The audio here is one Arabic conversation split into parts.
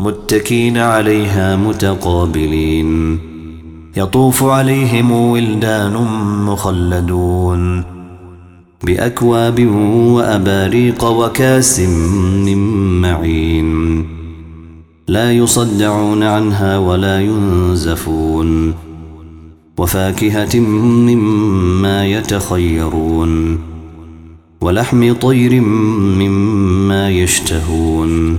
متكين عليها متقابلين. يطوف عليهم ولدان مخلدون. بأكواب وأباريق وكأس من معين. لا يصدعون عنها ولا ينزفون. وفاكهة مما يتخيرون. ولحم طير مما يشتهون.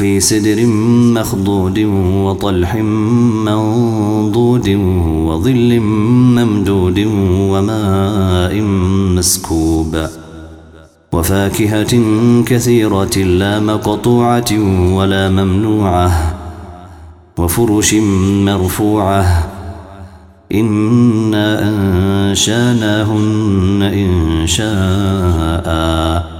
في سدر مخضود وطلح منضود وظل ممدود وماء مسكوب وفاكهة كثيرة لا مقطوعة ولا ممنوعة وفرش مرفوعة إنا أنشأناهن إن شاء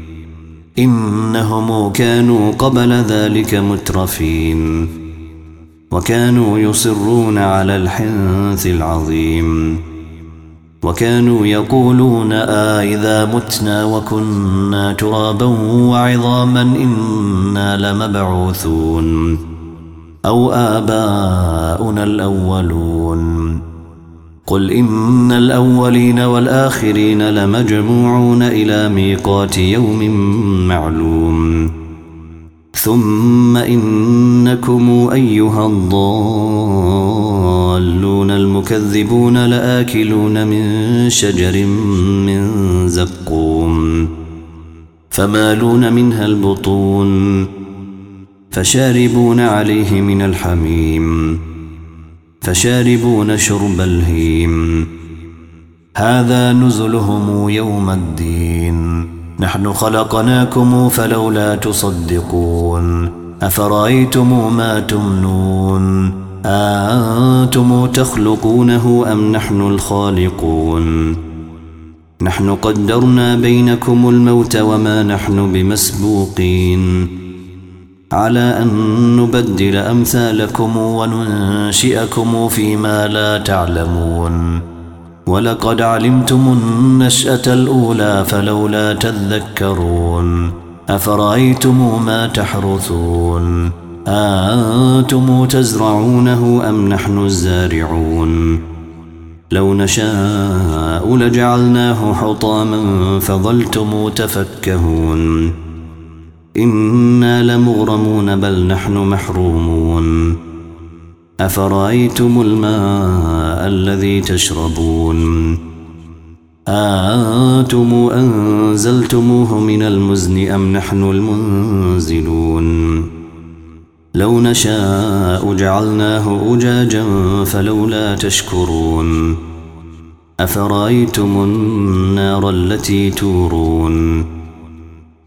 إنهم كانوا قبل ذلك مترفين وكانوا يصرون على الحنث العظيم وكانوا يقولون آه متنا وكنا ترابا وعظاما إنا لمبعوثون أو آباؤنا الأولون قل إن الأولين والآخرين لمجموعون إلى ميقات يوم معلوم ثم إنكم أيها الضالون المكذبون لآكلون من شجر من زقوم فمالون منها البطون فشاربون عليه من الحميم فشاربون شرب الهيم. هذا نزلهم يوم الدين. نحن خلقناكم فلولا تصدقون. أفرأيتم ما تمنون؟ أنتم تخلقونه أم نحن الخالقون؟ نحن قدرنا بينكم الموت وما نحن بمسبوقين. على أن نبدل أمثالكم وننشئكم فيما لا تعلمون. ولقد علمتم النشأة الأولى فلولا تذكرون. أفرأيتم ما تحرثون؟ أنتم تزرعونه أم نحن الزارعون؟ لو نشاء لجعلناه حطاما فظلتم تفكهون. إنا لمغرمون بل نحن محرومون أفرأيتم الماء الذي تشربون آنتم أنزلتموه من المزن أم نحن المنزلون لو نشاء جعلناه أجاجا فلولا تشكرون أفرأيتم النار التي تورون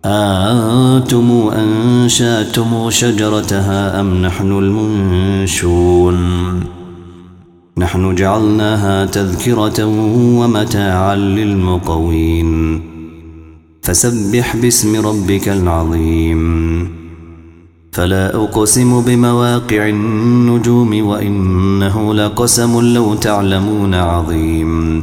أنتم أنشاتم شجرتها أم نحن المنشون؟ نحن جعلناها تذكرة ومتاعا للمقوين. فسبح باسم ربك العظيم. فلا أقسم بمواقع النجوم وإنه لقسم لو تعلمون عظيم.